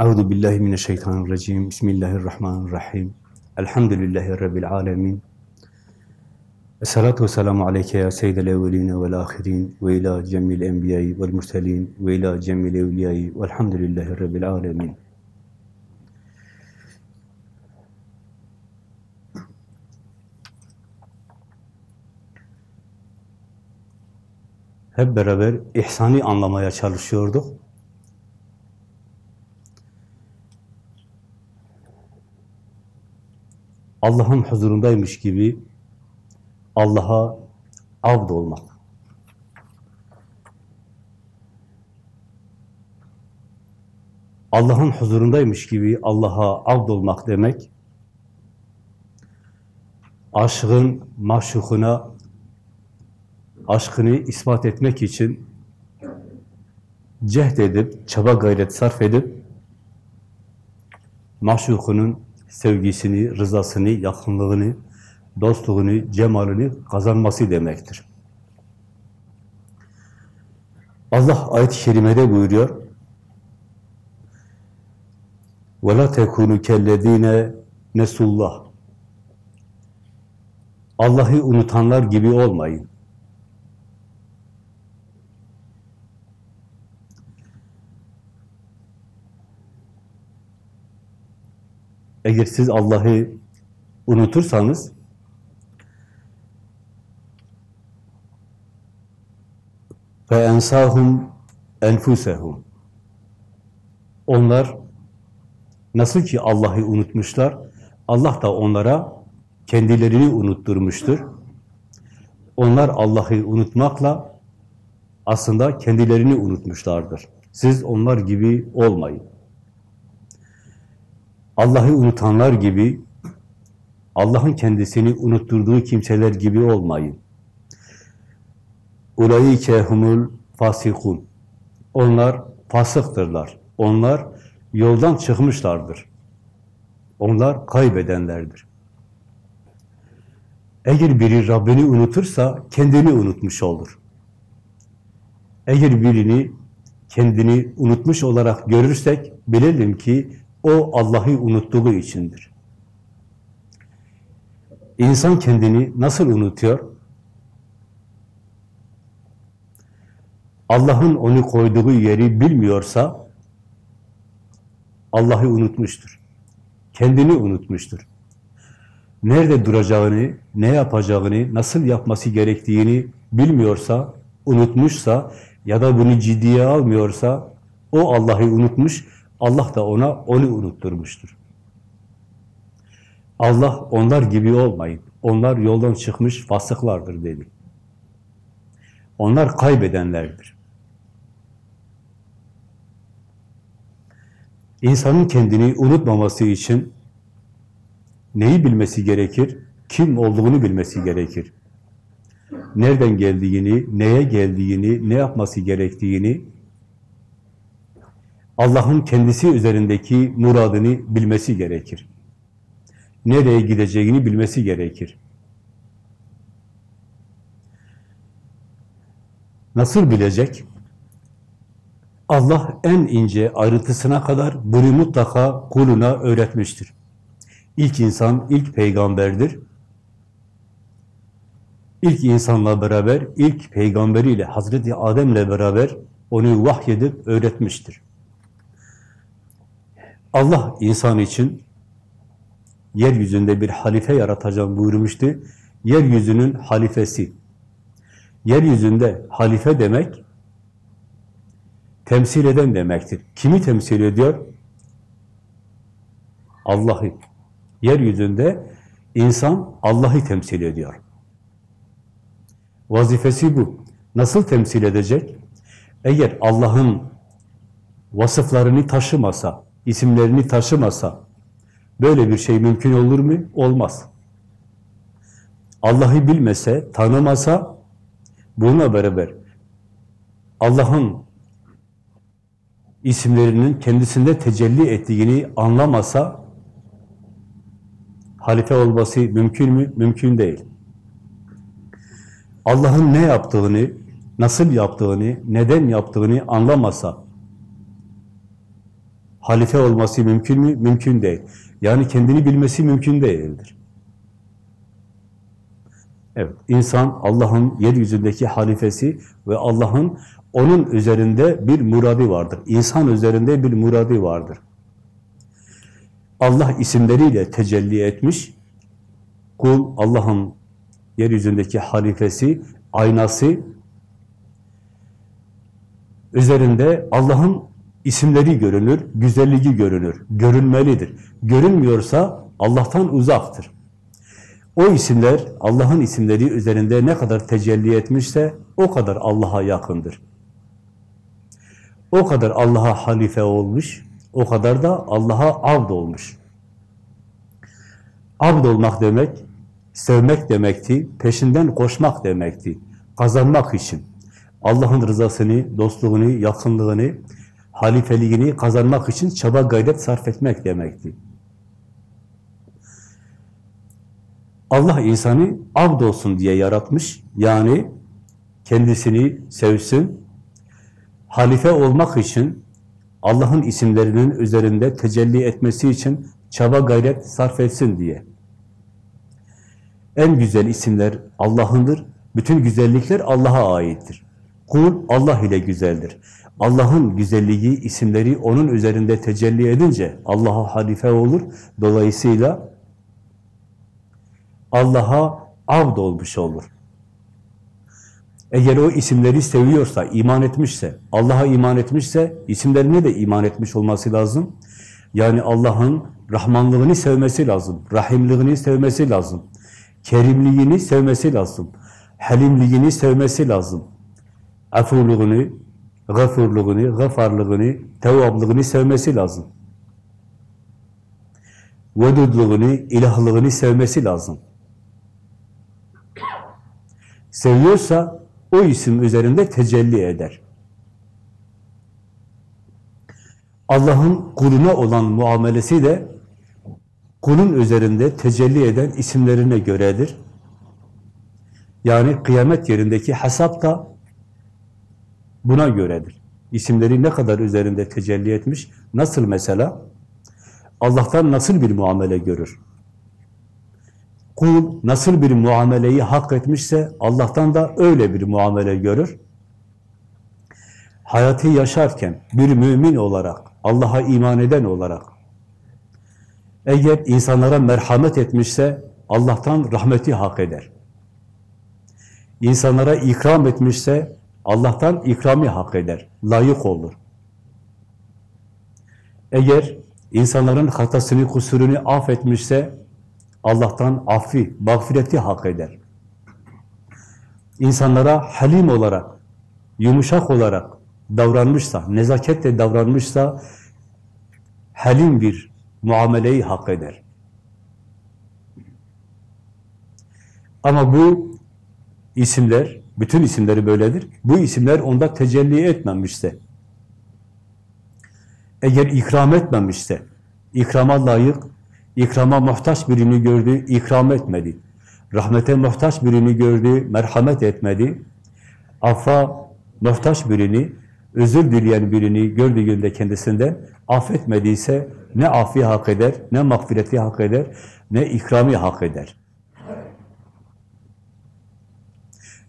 Euzu billahi mineşşeytanirracim. Bismillahirrahmanirrahim. Elhamdülillahi rabbil alamin. Esselatu vesselamu aleyke ya seyyidel evveline vel ahirin ve ila cemil enbiyayı vel murselin ve ila cemil evliyayı velhamdülillahi rabbil alemin. Hep beraber ihsani anlamaya çalışıyorduk. Allah'ın huzurundaymış gibi Allah'a avd olmak. Allah'ın huzurundaymış gibi Allah'a avd olmak demek, aşkın maşukuna aşkını ispat etmek için cehd edip, çaba gayret sarf edip, maşukunun sevgisini, rızasını, yakınlığını, dostluğunu, cemalini kazanması demektir. Allah ayet-i kerimede buyuruyor, وَلَا تَكُونُ كَلَّذ۪ينَ nesullah. Allah'ı unutanlar gibi olmayın. Eğer siz Allah'ı unutursanız ensahum enfusehum onlar nasıl ki Allah'ı unutmuşlar Allah da onlara kendilerini unutturmuştur. Onlar Allah'ı unutmakla aslında kendilerini unutmuşlardır. Siz onlar gibi olmayın. Allah'ı unutanlar gibi, Allah'ın kendisini unutturduğu kimseler gibi olmayın. Ulaike humul fasikun. Onlar fasıktırlar. Onlar yoldan çıkmışlardır. Onlar kaybedenlerdir. Eğer biri Rabbini unutursa kendini unutmuş olur. Eğer birini kendini unutmuş olarak görürsek bilelim ki o Allah'ı unuttuğu içindir. İnsan kendini nasıl unutuyor? Allah'ın onu koyduğu yeri bilmiyorsa Allah'ı unutmuştur. Kendini unutmuştur. Nerede duracağını, ne yapacağını, nasıl yapması gerektiğini bilmiyorsa, unutmuşsa ya da bunu ciddiye almıyorsa o Allah'ı unutmuş, Allah da ona onu unutturmuştur. Allah onlar gibi olmayın. Onlar yoldan çıkmış fasıklardır dedi. Onlar kaybedenlerdir. İnsanın kendini unutmaması için neyi bilmesi gerekir? Kim olduğunu bilmesi gerekir. Nereden geldiğini, neye geldiğini, ne yapması gerektiğini, Allah'ın kendisi üzerindeki muradını bilmesi gerekir. Nereye gideceğini bilmesi gerekir. Nasıl bilecek? Allah en ince ayrıntısına kadar bunu mutlaka kuluna öğretmiştir. İlk insan, ilk peygamberdir. İlk insanla beraber, ilk peygamberiyle, Hazreti Adem'le beraber onu vahyedip öğretmiştir. Allah insan için yeryüzünde bir halife yaratacağım buyurmuştu. Yeryüzünün halifesi. Yeryüzünde halife demek, temsil eden demektir. Kimi temsil ediyor? Allah'ı. Yeryüzünde insan Allah'ı temsil ediyor. Vazifesi bu. Nasıl temsil edecek? Eğer Allah'ın vasıflarını taşımasa, isimlerini taşımasa, böyle bir şey mümkün olur mu? Olmaz. Allah'ı bilmese, tanımasa, bununla beraber Allah'ın isimlerinin kendisinde tecelli ettiğini anlamasa, halife olması mümkün mü? Mümkün değil. Allah'ın ne yaptığını, nasıl yaptığını, neden yaptığını anlamasa, halife olması mümkün mü? Mümkün değil. Yani kendini bilmesi mümkün değildir. Evet, insan Allah'ın yeryüzündeki halifesi ve Allah'ın onun üzerinde bir muradi vardır. İnsan üzerinde bir muradi vardır. Allah isimleriyle tecelli etmiş. Kul Allah'ın yeryüzündeki halifesi, aynası üzerinde Allah'ın isimleri görünür, güzelliği görünür, görünmelidir. Görünmüyorsa Allah'tan uzaktır. O isimler, Allah'ın isimleri üzerinde ne kadar tecelli etmişse o kadar Allah'a yakındır. O kadar Allah'a halife olmuş, o kadar da Allah'a abd olmuş. Abd olmak demek, sevmek demekti, peşinden koşmak demekti, kazanmak için. Allah'ın rızasını, dostluğunu, yakınlığını, halifeliğini kazanmak için çaba gayret sarf etmek demekti. Allah insanı abd olsun diye yaratmış. Yani kendisini sevsin, halife olmak için, Allah'ın isimlerinin üzerinde tecelli etmesi için çaba gayret sarf etsin diye. En güzel isimler Allah'ındır. Bütün güzellikler Allah'a aittir. Kul Allah ile güzeldir. Allah'ın güzelliği, isimleri onun üzerinde tecelli edince Allah'a halife olur. Dolayısıyla Allah'a avd olmuş olur. Eğer o isimleri seviyorsa, iman etmişse, Allah'a iman etmişse, isimlerine de iman etmiş olması lazım. Yani Allah'ın Rahmanlığını sevmesi lazım, Rahimliğini sevmesi lazım, Kerimliğini sevmesi lazım, Halimliğini sevmesi lazım, Afurluğunu, Gafurluğunu, Gafarlığını, Tevvablığını sevmesi lazım. Vedudluğunu, ilahlığını sevmesi lazım. Seviyorsa o isim üzerinde tecelli eder. Allah'ın kuluna olan muamelesi de kulun üzerinde tecelli eden isimlerine göredir. Yani kıyamet yerindeki hesap da buna göredir. İsimleri ne kadar üzerinde tecelli etmiş, nasıl mesela? Allah'tan nasıl bir muamele görür? Kul nasıl bir muameleyi hak etmişse Allah'tan da öyle bir muamele görür. Hayatı yaşarken bir mümin olarak, Allah'a iman eden olarak eğer insanlara merhamet etmişse Allah'tan rahmeti hak eder. İnsanlara ikram etmişse Allah'tan ikrami hak eder, layık olur. Eğer insanların hatasını, kusurunu affetmişse Allah'tan affi, mağfireti hak eder. İnsanlara halim olarak, yumuşak olarak davranmışsa, nezaketle davranmışsa halim bir muameleyi hak eder. Ama bu isimler, bütün isimleri böyledir. Bu isimler onda tecelli etmemişse, eğer ikram etmemişse, ikrama layık, İkrama muhtaç birini gördü, ikram etmedi. Rahmete muhtaç birini gördü, merhamet etmedi. Affa muhtaç birini, özür dileyen birini gördüğünde kendisinden affetmediyse ne afi hak eder, ne mağfireti hak eder, ne ikrami hak eder.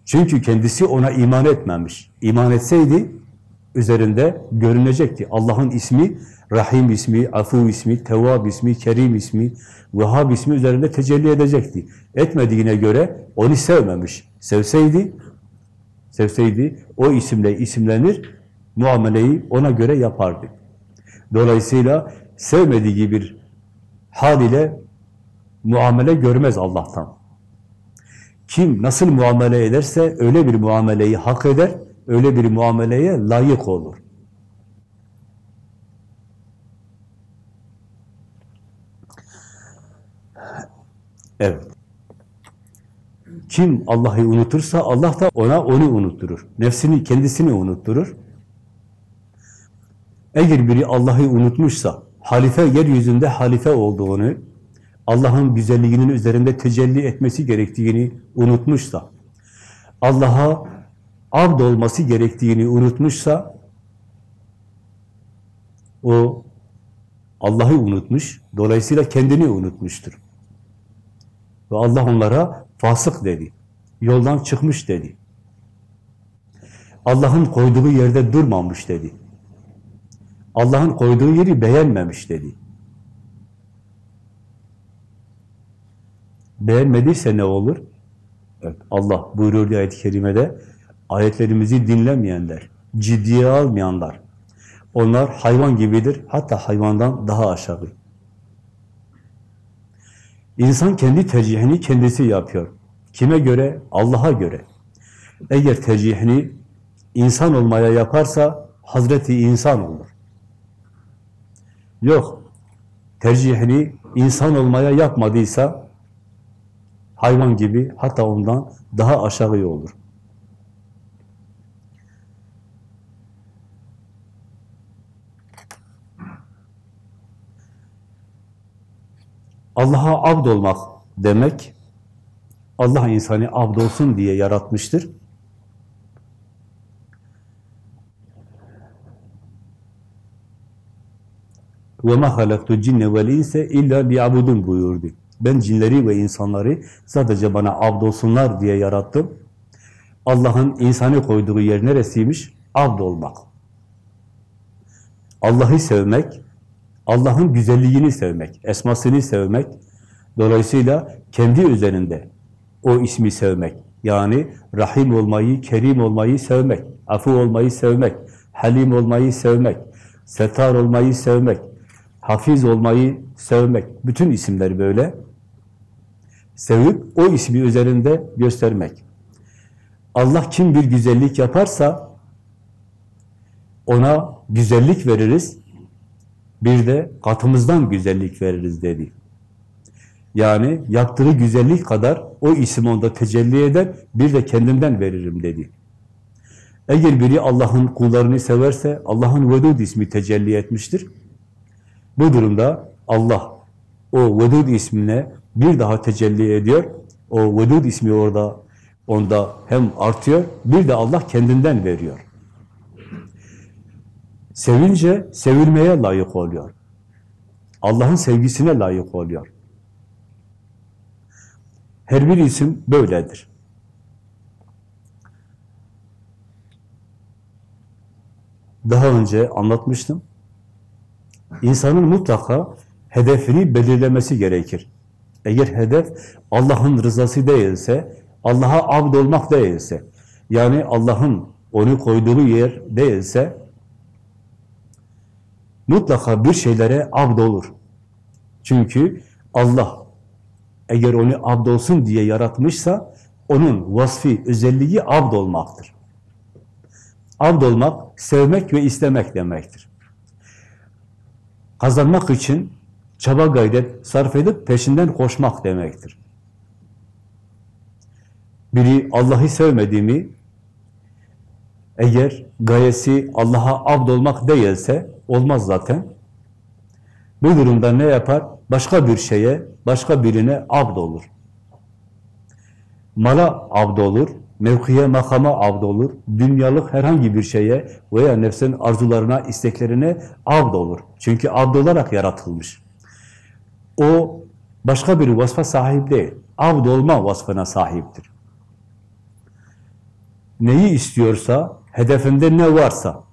Çünkü kendisi ona iman etmemiş. İman etseydi üzerinde görünecekti. Allah'ın ismi Rahim ismi, Afu ismi, Tevvab ismi, Kerim ismi, Vehhab ismi üzerinde tecelli edecekti. Etmediğine göre onu sevmemiş. Sevseydi, sevseydi o isimle isimlenir, muameleyi ona göre yapardı. Dolayısıyla sevmediği bir hal ile muamele görmez Allah'tan. Kim nasıl muamele ederse öyle bir muameleyi hak eder, öyle bir muameleye layık olur. Evet. Kim Allah'ı unutursa Allah da ona onu unutturur. Nefsini, kendisini unutturur. Eğer biri Allah'ı unutmuşsa, halife yeryüzünde halife olduğunu, Allah'ın güzelliğinin üzerinde tecelli etmesi gerektiğini unutmuşsa, Allah'a abd olması gerektiğini unutmuşsa, o Allah'ı unutmuş, dolayısıyla kendini unutmuştur. Ve Allah onlara fasık dedi, yoldan çıkmış dedi. Allah'ın koyduğu yerde durmamış dedi. Allah'ın koyduğu yeri beğenmemiş dedi. Beğenmediyse ne olur? Evet, Allah buyuruyor ayet-i kerimede, ayetlerimizi dinlemeyenler, ciddiye almayanlar, onlar hayvan gibidir, hatta hayvandan daha aşağı. İnsan kendi tercihini kendisi yapıyor. Kime göre? Allah'a göre. Eğer tercihini insan olmaya yaparsa Hazreti insan olur. Yok, tercihini insan olmaya yapmadıysa hayvan gibi hatta ondan daha aşağı olur. Allah'a abd olmak demek, Allah insanı abd olsun diye yaratmıştır. وَمَا خَلَقْتُ الْجِنَّ وَالْاِنْسَ اِلَّا لِيَعْبُدُونَ buyurdu. Ben cinleri ve insanları sadece bana abd olsunlar diye yarattım. Allah'ın insanı koyduğu yer neresiymiş? Abd olmak. Allah'ı sevmek, Allah'ın güzelliğini sevmek, esmasını sevmek, dolayısıyla kendi üzerinde o ismi sevmek, yani Rahim olmayı, Kerim olmayı sevmek, afu olmayı sevmek, Halim olmayı sevmek, Setar olmayı sevmek, Hafiz olmayı sevmek, bütün isimler böyle. Sevip o ismi üzerinde göstermek. Allah kim bir güzellik yaparsa ona güzellik veririz, bir de katımızdan güzellik veririz dedi. Yani yaptığı güzellik kadar o isim onda tecelli eder, bir de kendimden veririm dedi. Eğer biri Allah'ın kullarını severse, Allah'ın Vedud ismi tecelli etmiştir. Bu durumda Allah o Vedud ismine bir daha tecelli ediyor. O Vedud ismi orada onda hem artıyor, bir de Allah kendinden veriyor. Sevince sevilmeye layık oluyor. Allah'ın sevgisine layık oluyor. Her bir isim böyledir. Daha önce anlatmıştım. İnsanın mutlaka hedefini belirlemesi gerekir. Eğer hedef Allah'ın rızası değilse, Allah'a abd olmak değilse, yani Allah'ın onu koyduğu yer değilse, mutlaka bir şeylere abd olur. Çünkü Allah eğer onu abd olsun diye yaratmışsa, onun vasfi, özelliği abd olmaktır. Abd olmak, sevmek ve istemek demektir. Kazanmak için çaba gayret sarf edip peşinden koşmak demektir. Biri Allah'ı sevmediğimi, eğer gayesi Allah'a abd olmak değilse, olmaz zaten. Bu durumda ne yapar? Başka bir şeye, başka birine abd olur. Mala abd olur, mevkiye, makama abd olur, dünyalık herhangi bir şeye veya nefsin arzularına, isteklerine abd olur. Çünkü abd olarak yaratılmış. O başka bir vasfa sahip değil, abd olma vasfına sahiptir. Neyi istiyorsa, hedefinde ne varsa,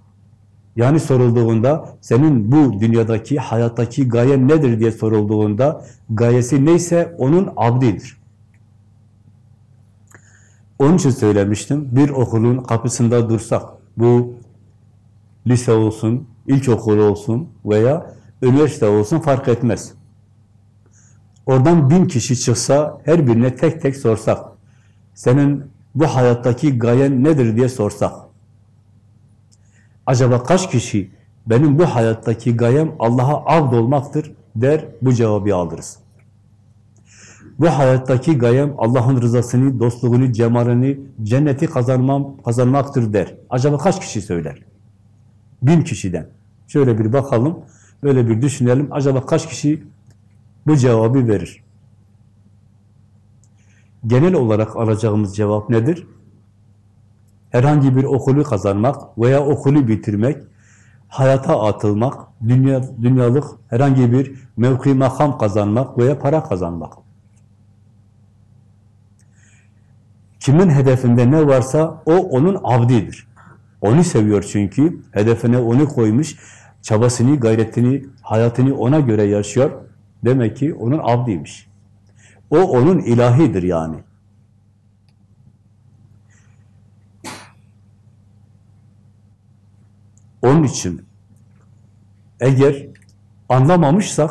yani sorulduğunda senin bu dünyadaki, hayattaki gayen nedir diye sorulduğunda gayesi neyse onun abdidir. Onun için söylemiştim, bir okulun kapısında dursak, bu lise olsun, ilkokul olsun veya üniversite olsun fark etmez. Oradan bin kişi çıksa, her birine tek tek sorsak, senin bu hayattaki gayen nedir diye sorsak, acaba kaç kişi benim bu hayattaki gayem Allah'a abd olmaktır der, bu cevabı alırız. Bu hayattaki gayem Allah'ın rızasını, dostluğunu, cemalini, cenneti kazanmam, kazanmaktır der. Acaba kaç kişi söyler? Bin kişiden. Şöyle bir bakalım, böyle bir düşünelim. Acaba kaç kişi bu cevabı verir? Genel olarak alacağımız cevap nedir? Herhangi bir okulu kazanmak veya okulu bitirmek, hayata atılmak, dünya, dünyalık herhangi bir mevki makam kazanmak veya para kazanmak. Kimin hedefinde ne varsa o onun abdidir. Onu seviyor çünkü, hedefine onu koymuş, çabasını, gayretini, hayatını ona göre yaşıyor. Demek ki onun abdiymiş. O onun ilahidir yani. Onun için eğer anlamamışsak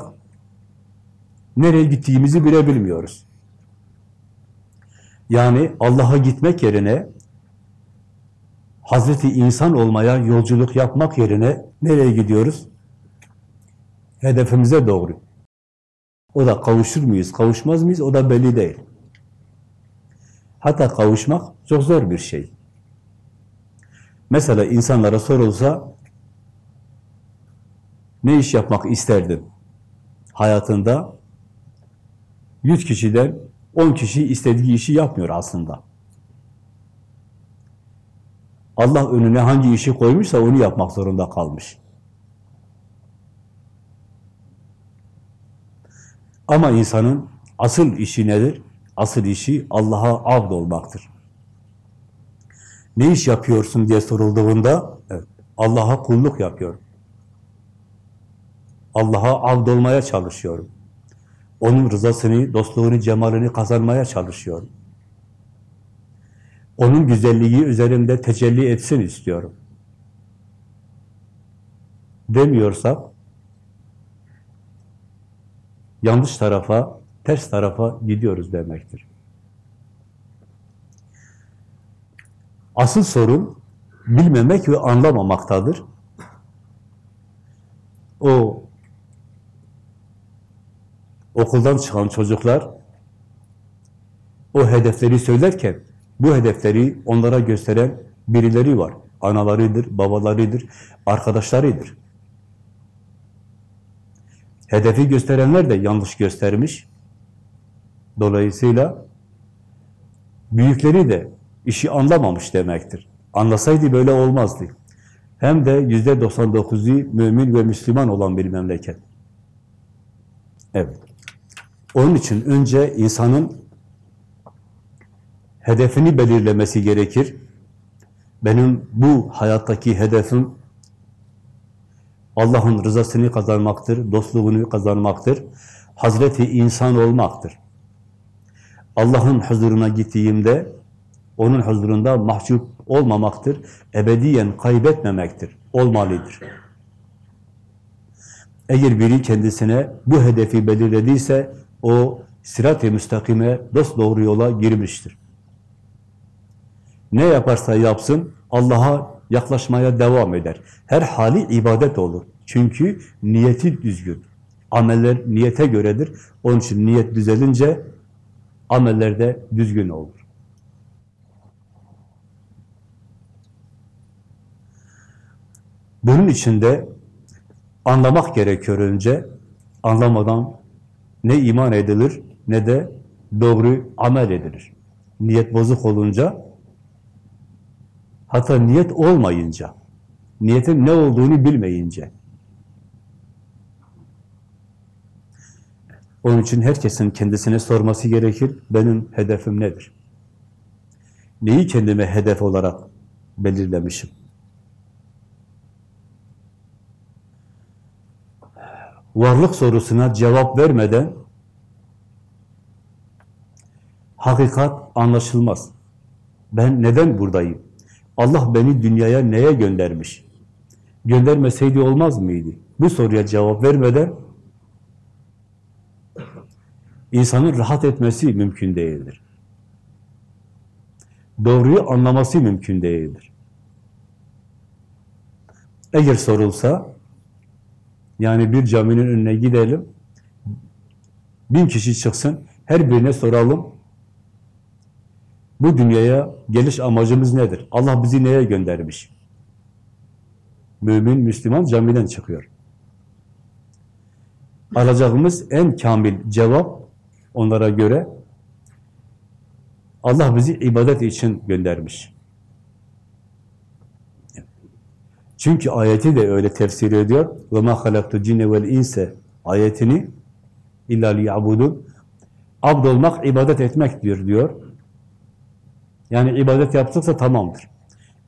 nereye gittiğimizi bile bilmiyoruz. Yani Allah'a gitmek yerine Hazreti insan olmaya yolculuk yapmak yerine nereye gidiyoruz? Hedefimize doğru. O da kavuşur muyuz, kavuşmaz mıyız? O da belli değil. Hatta kavuşmak çok zor bir şey. Mesela insanlara sorulsa ne iş yapmak isterdin? Hayatında 100 kişiden 10 kişi istediği işi yapmıyor aslında. Allah önüne hangi işi koymuşsa onu yapmak zorunda kalmış. Ama insanın asıl işi nedir? Asıl işi Allah'a abd olmaktır. Ne iş yapıyorsun diye sorulduğunda evet, Allah'a kulluk yapıyorum. Allah'a abd olmaya çalışıyorum. Onun rızasını, dostluğunu, cemalini kazanmaya çalışıyorum. Onun güzelliği üzerimde tecelli etsin istiyorum. Demiyorsak, yanlış tarafa, ters tarafa gidiyoruz demektir. Asıl sorun bilmemek ve anlamamaktadır. O okuldan çıkan çocuklar o hedefleri söylerken bu hedefleri onlara gösteren birileri var. Analarıdır, babalarıdır, arkadaşlarıdır. Hedefi gösterenler de yanlış göstermiş. Dolayısıyla büyükleri de işi anlamamış demektir. Anlasaydı böyle olmazdı. Hem de yüzde 99'u mümin ve Müslüman olan bir memleket. Evet. Onun için önce insanın hedefini belirlemesi gerekir. Benim bu hayattaki hedefim Allah'ın rızasını kazanmaktır, dostluğunu kazanmaktır, Hazreti insan olmaktır. Allah'ın huzuruna gittiğimde onun huzurunda mahcup olmamaktır, ebediyen kaybetmemektir, olmalıdır. Eğer biri kendisine bu hedefi belirlediyse o sirat-i müstakime, dost doğru yola girmiştir. Ne yaparsa yapsın Allah'a yaklaşmaya devam eder. Her hali ibadet olur. Çünkü niyeti düzgün. Ameller niyete göredir. Onun için niyet düzelince ameller de düzgün olur. Bunun için de anlamak gerekiyor önce. Anlamadan ne iman edilir ne de doğru amel edilir. Niyet bozuk olunca hatta niyet olmayınca niyetin ne olduğunu bilmeyince onun için herkesin kendisine sorması gerekir. Benim hedefim nedir? Neyi kendime hedef olarak belirlemişim? varlık sorusuna cevap vermeden hakikat anlaşılmaz. Ben neden buradayım? Allah beni dünyaya neye göndermiş? Göndermeseydi olmaz mıydı? Bu soruya cevap vermeden insanın rahat etmesi mümkün değildir. Doğruyu anlaması mümkün değildir. Eğer sorulsa, yani bir caminin önüne gidelim, bin kişi çıksın, her birine soralım, bu dünyaya geliş amacımız nedir? Allah bizi neye göndermiş? Mümin, Müslüman camiden çıkıyor. Alacağımız en kamil cevap onlara göre Allah bizi ibadet için göndermiş. Çünkü ayeti de öyle tefsir ediyor. Ve ma halaktu cinne vel inse ayetini illa liyabudun. Abd olmak ibadet etmektir diyor. Yani ibadet yaptıksa tamamdır.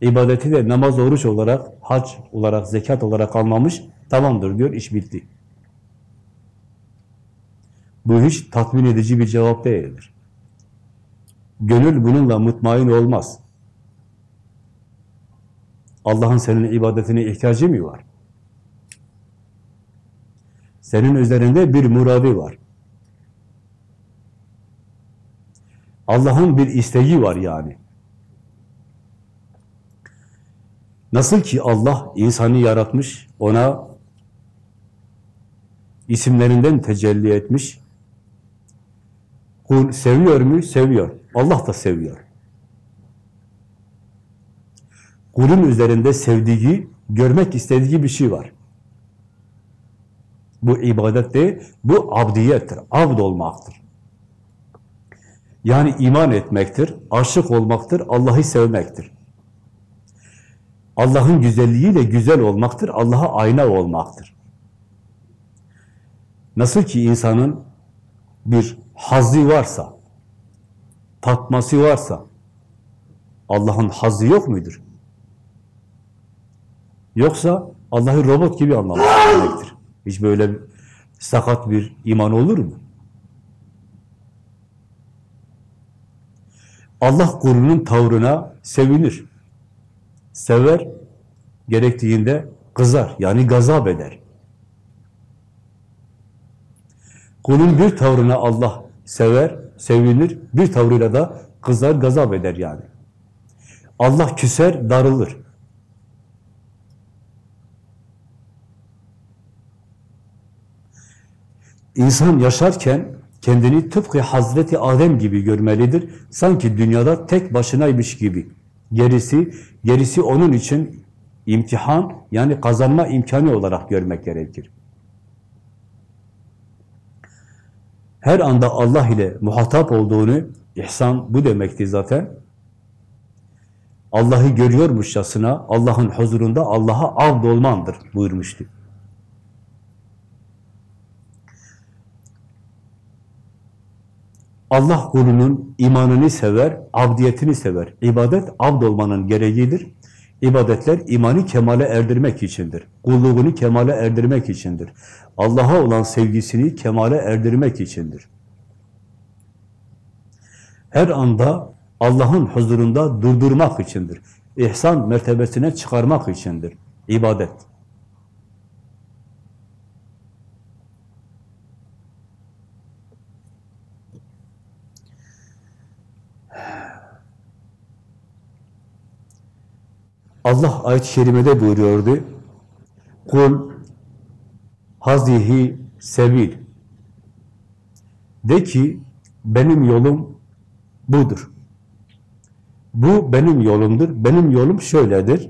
İbadeti de namaz, oruç olarak, hac olarak, zekat olarak almamış, tamamdır diyor, iş bitti. Bu hiç tatmin edici bir cevap değildir. Gönül bununla mutmain olmaz. Allah'ın senin ibadetine ihtiyacı mı var? Senin üzerinde bir muradı var. Allah'ın bir isteği var yani. Nasıl ki Allah insanı yaratmış, ona isimlerinden tecelli etmiş. Kul seviyor mu? Seviyor. Allah da seviyor. Kulun üzerinde sevdiği, görmek istediği bir şey var. Bu ibadet değil, bu abdiyettir. Abd olmaktır. Yani iman etmektir, aşık olmaktır, Allah'ı sevmektir. Allah'ın güzelliğiyle güzel olmaktır, Allah'a ayna olmaktır. Nasıl ki insanın bir hazzı varsa, tatması varsa, Allah'ın hazzı yok mudur? Yoksa Allah'ı robot gibi anlamak demektir. Hiç böyle sakat bir iman olur mu? Allah kulunun tavrına sevinir. Sever, gerektiğinde kızar, yani gazap eder. Kulun bir tavrına Allah sever, sevinir, bir tavrıyla da kızar, gazap eder yani. Allah küser, darılır. İnsan yaşarken kendini tıpkı Hazreti Adem gibi görmelidir. Sanki dünyada tek başınaymış gibi. Gerisi, gerisi onun için imtihan, yani kazanma imkanı olarak görmek gerekir. Her anda Allah ile muhatap olduğunu, ihsan bu demekti zaten. Allah'ı görüyormuşçasına, Allah'ın huzurunda Allah'a avd olmandır buyurmuştu. Allah kulunun imanını sever, abdiyetini sever. İbadet abd olmanın gereğidir. İbadetler imanı kemale erdirmek içindir. Kulluğunu kemale erdirmek içindir. Allah'a olan sevgisini kemale erdirmek içindir. Her anda Allah'ın huzurunda durdurmak içindir. İhsan mertebesine çıkarmak içindir. İbadet. Allah ayet-i kerimede buyuruyordu. Kul hazihi sebil. De ki benim yolum budur. Bu benim yolumdur. Benim yolum şöyledir.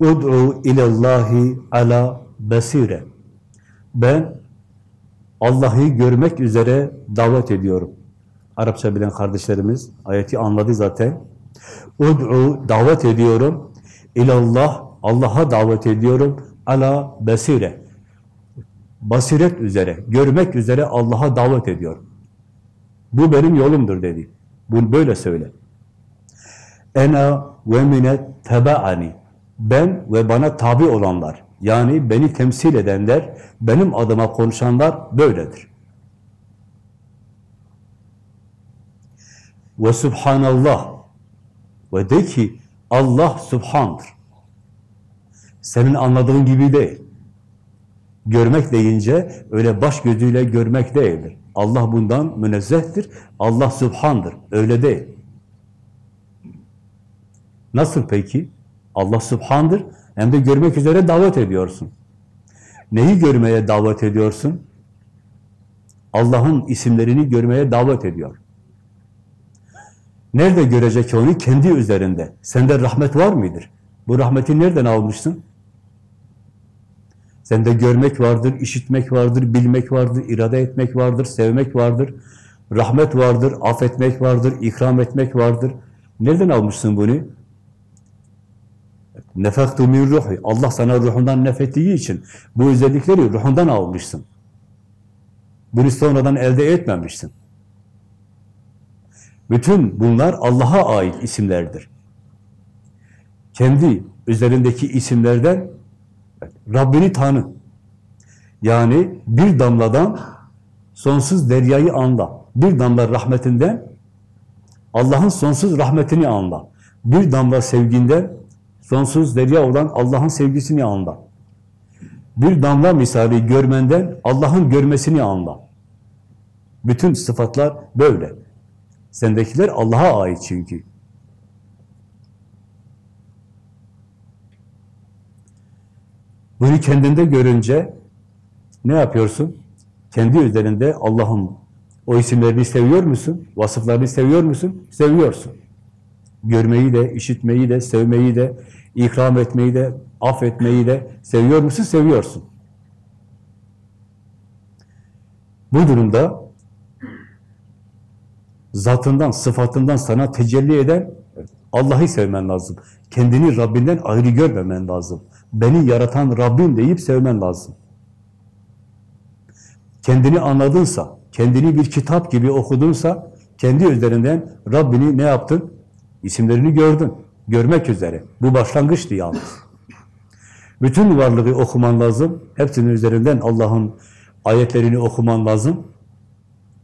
Ud'u ilallahi ala besire. Ben Allah'ı görmek üzere davet ediyorum. Arapça bilen kardeşlerimiz ayeti anladı zaten. Ud'u davet ediyorum İlallah, Allah'a davet ediyorum. Ala besire. Basiret üzere, görmek üzere Allah'a davet ediyorum. Bu benim yolumdur dedi. Bunu böyle söyle. Ena ve mine tebaani. Ben ve bana tabi olanlar, yani beni temsil edenler, benim adıma konuşanlar böyledir. Ve subhanallah. Ve de ki Allah subhandır. Senin anladığın gibi değil. Görmek deyince öyle baş gözüyle görmek değildir. Allah bundan münezzehtir. Allah subhandır. Öyle değil. Nasıl peki? Allah subhandır. Hem de görmek üzere davet ediyorsun. Neyi görmeye davet ediyorsun? Allah'ın isimlerini görmeye davet ediyor. Nerede görecek onu? Kendi üzerinde. Sende rahmet var mıdır? Bu rahmeti nereden almışsın? Sende görmek vardır, işitmek vardır, bilmek vardır, irade etmek vardır, sevmek vardır, rahmet vardır, affetmek vardır, ikram etmek vardır. Nereden almışsın bunu? Nefektu min ruhi. Allah sana ruhundan nefettiği için bu özellikleri ruhundan almışsın. Bunu sonradan elde etmemişsin. Bütün bunlar Allah'a ait isimlerdir. Kendi üzerindeki isimlerden Rabbini tanı. Yani bir damladan sonsuz deryayı anla. Bir damla rahmetinden Allah'ın sonsuz rahmetini anla. Bir damla sevginden sonsuz derya olan Allah'ın sevgisini anla. Bir damla misali görmenden Allah'ın görmesini anla. Bütün sıfatlar böyle. Sendekiler Allah'a ait çünkü. Bunu kendinde görünce ne yapıyorsun? Kendi üzerinde Allah'ın o isimlerini seviyor musun? Vasıflarını seviyor musun? Seviyorsun. Görmeyi de, işitmeyi de, sevmeyi de, ikram etmeyi de, affetmeyi de seviyor musun? Seviyorsun. Bu durumda zatından, sıfatından sana tecelli eden Allah'ı sevmen lazım. Kendini Rabbinden ayrı görmemen lazım. Beni yaratan Rabbim deyip sevmen lazım. Kendini anladınsa, kendini bir kitap gibi okudunsa, kendi üzerinden Rabbini ne yaptın? İsimlerini gördün. Görmek üzere. Bu başlangıçtı yalnız. Bütün varlığı okuman lazım. Hepsinin üzerinden Allah'ın ayetlerini okuman lazım.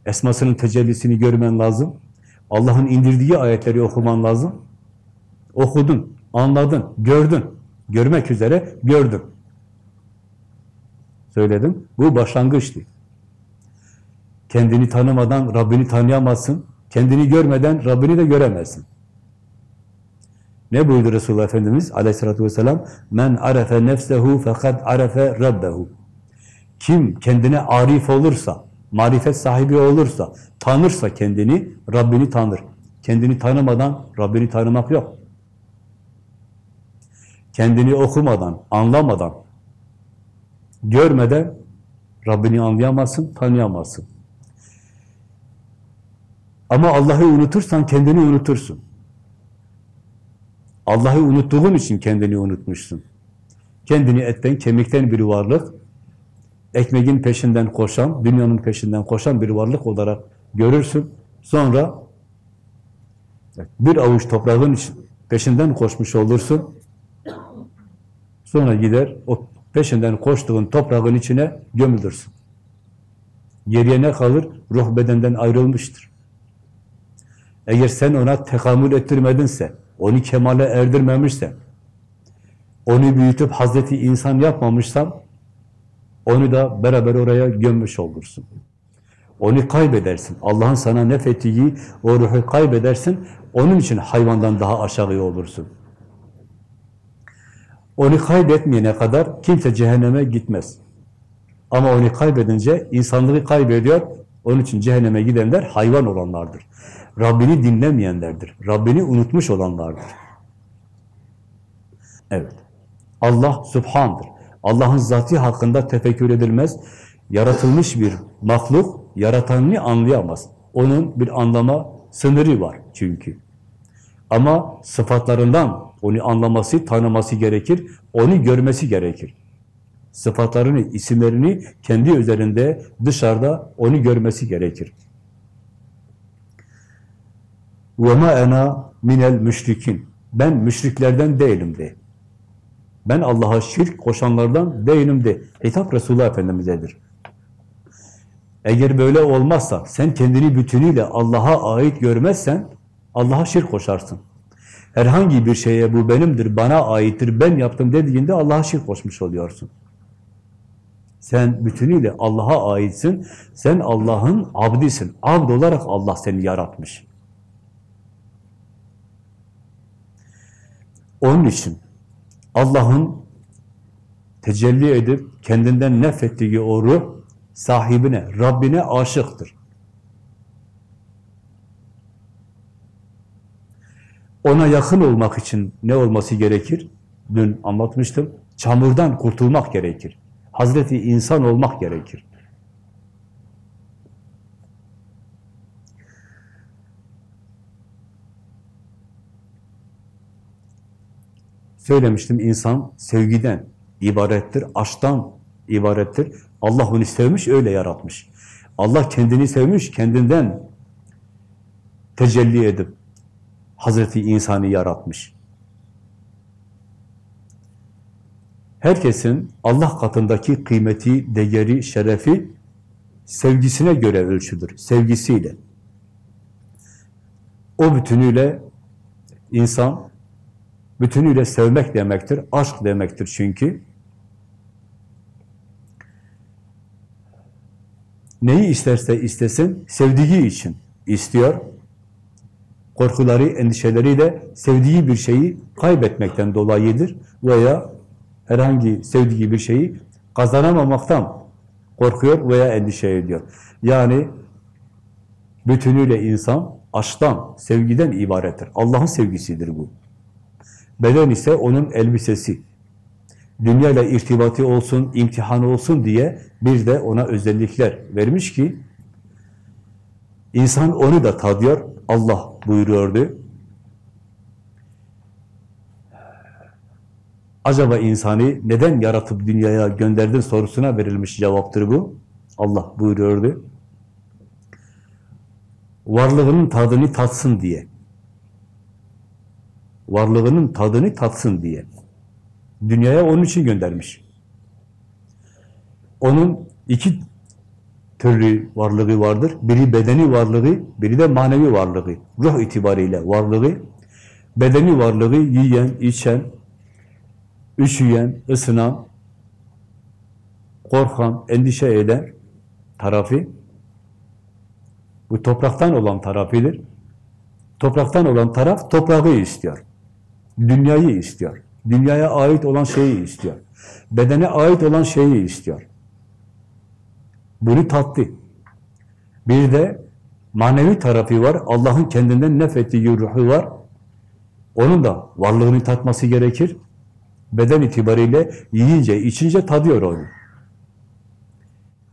Esmasının tecellisini görmen lazım. Allah'ın indirdiği ayetleri okuman lazım. Okudun, anladın, gördün. Görmek üzere gördün. Söyledim. Bu başlangıçtı. Kendini tanımadan Rabbini tanıyamazsın. Kendini görmeden Rabbini de göremezsin. Ne buyurdu Resulullah Efendimiz aleyhissalatü vesselam? Men arefe nefsehu fakat arefe rabbehu. Kim kendine arif olursa, marifet sahibi olursa, tanırsa kendini, Rabbini tanır. Kendini tanımadan Rabbini tanımak yok. Kendini okumadan, anlamadan, görmeden Rabbini anlayamazsın, tanıyamazsın. Ama Allah'ı unutursan kendini unutursun. Allah'ı unuttuğun için kendini unutmuşsun. Kendini etten, kemikten bir varlık, ekmeğin peşinden koşan, dünyanın peşinden koşan bir varlık olarak görürsün. Sonra bir avuç toprağın peşinden koşmuş olursun. Sonra gider o peşinden koştuğun toprağın içine gömülürsün. Geriye ne kalır? Ruh bedenden ayrılmıştır. Eğer sen ona tekamül ettirmedinse, onu kemale erdirmemişsen, onu büyütüp Hazreti insan yapmamışsan, onu da beraber oraya gömmüş olursun. Onu kaybedersin. Allah'ın sana nefettiği o ruhu kaybedersin. Onun için hayvandan daha aşağı olursun. Onu kaybetmeyene kadar kimse cehenneme gitmez. Ama onu kaybedince insanlığı kaybediyor. Onun için cehenneme gidenler hayvan olanlardır. Rabbini dinlemeyenlerdir. Rabbini unutmuş olanlardır. Evet. Allah Subhan'dır. Allah'ın zatı hakkında tefekkür edilmez. Yaratılmış bir mahluk, yaratanını anlayamaz. Onun bir anlama sınırı var çünkü. Ama sıfatlarından onu anlaması, tanıması gerekir, onu görmesi gerekir. Sıfatlarını, isimlerini kendi üzerinde, dışarıda onu görmesi gerekir. وَمَا اَنَا minel müşrikin. Ben müşriklerden değilim de. Ben Allah'a şirk koşanlardan değilim de. Hitap Resulullah Efendimiz'edir. Eğer böyle olmazsa, sen kendini bütünüyle Allah'a ait görmezsen, Allah'a şirk koşarsın. Herhangi bir şeye bu benimdir, bana aittir, ben yaptım dediğinde Allah'a şirk koşmuş oluyorsun. Sen bütünüyle Allah'a aitsin, sen Allah'ın abdisin. Abd olarak Allah seni yaratmış. Onun için Allah'ın tecelli edip kendinden nefettiği o ruh sahibine, Rabbine aşıktır. Ona yakın olmak için ne olması gerekir? Dün anlatmıştım. Çamurdan kurtulmak gerekir. Hazreti insan olmak gerekir. Söylemiştim insan sevgiden ibarettir, aşktan ibarettir. Allah onu sevmiş, öyle yaratmış. Allah kendini sevmiş, kendinden tecelli edip Hazreti insanı yaratmış. Herkesin Allah katındaki kıymeti, değeri, şerefi sevgisine göre ölçüdür, sevgisiyle. O bütünüyle insan bütünüyle sevmek demektir, aşk demektir çünkü. Neyi isterse istesin, sevdiği için istiyor. Korkuları, endişeleri de sevdiği bir şeyi kaybetmekten dolayıdır veya herhangi sevdiği bir şeyi kazanamamaktan korkuyor veya endişe ediyor. Yani bütünüyle insan aşktan, sevgiden ibarettir. Allah'ın sevgisidir bu. Beden ise onun elbisesi. Dünyayla irtibatı olsun, imtihanı olsun diye bir de ona özellikler vermiş ki insan onu da tadıyor. Allah buyuruyordu. Acaba insanı neden yaratıp dünyaya gönderdin sorusuna verilmiş cevaptır bu. Allah buyuruyordu. Varlığının tadını tatsın diye. Varlığının tadını tatsın diye. Dünyaya onun için göndermiş. Onun iki türlü varlığı vardır. Biri bedeni varlığı, biri de manevi varlığı. Ruh itibariyle varlığı. Bedeni varlığı yiyen, içen, üşüyen, ısınan, korkan, endişe eden tarafı. Bu topraktan olan tarafıdır. Topraktan olan taraf toprağı istiyor. Dünyayı istiyor. Dünyaya ait olan şeyi istiyor. Bedene ait olan şeyi istiyor. Bunu tattı. Bir de manevi tarafı var. Allah'ın kendinden nefettiği ruhu var. Onun da varlığını tatması gerekir. Beden itibariyle yiyince, içince tadıyor onu.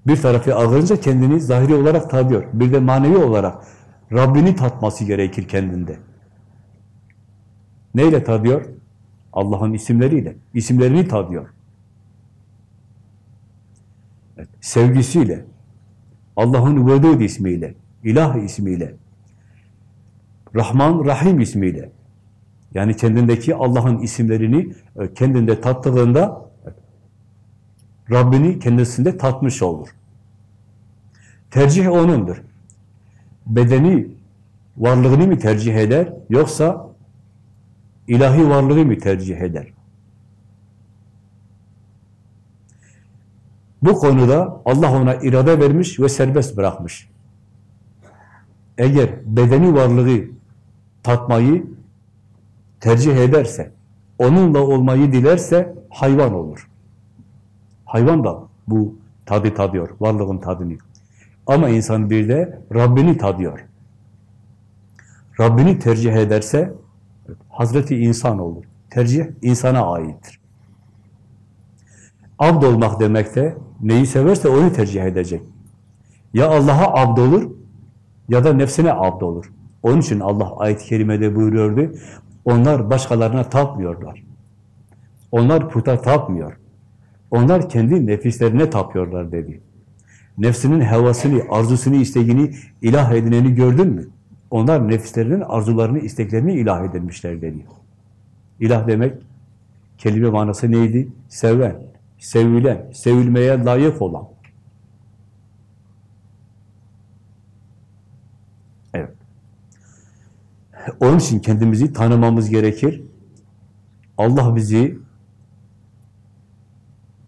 Bir tarafı ağırınca kendini zahiri olarak tadıyor. Bir de manevi olarak Rabbini tatması gerekir kendinde. Neyle tadıyor? Allah'ın isimleriyle. İsimlerini tadıyor. Evet, sevgisiyle, Allah'ın Vedud ismiyle, İlah ismiyle, Rahman, Rahim ismiyle, yani kendindeki Allah'ın isimlerini e, kendinde tattığında Rabbini kendisinde tatmış olur. Tercih O'nundur. Bedeni, varlığını mı tercih eder, yoksa ilahi varlığı mı tercih eder? Bu konuda Allah ona irade vermiş ve serbest bırakmış. Eğer bedeni varlığı tatmayı tercih ederse, onunla olmayı dilerse hayvan olur. Hayvan da bu tadı tadıyor, varlığın tadını. Ama insan bir de Rabbini tadıyor. Rabbini tercih ederse Hazreti insan olur. Tercih insana aittir. Abd olmak demek de neyi severse onu tercih edecek. Ya Allah'a abd olur ya da nefsine abd olur. Onun için Allah ayet-i kerimede buyuruyordu. Onlar başkalarına tapmıyorlar. Onlar puta tapmıyor. Onlar kendi nefislerine tapıyorlar dedi. Nefsinin hevasını, arzusunu, isteğini ilah edineni gördün mü? Onlar nefislerinin arzularını, isteklerini ilah edilmişler dedi. İlah demek, kelime manası neydi? Seven, sevilen, sevilmeye layık olan. Evet. Onun için kendimizi tanımamız gerekir. Allah bizi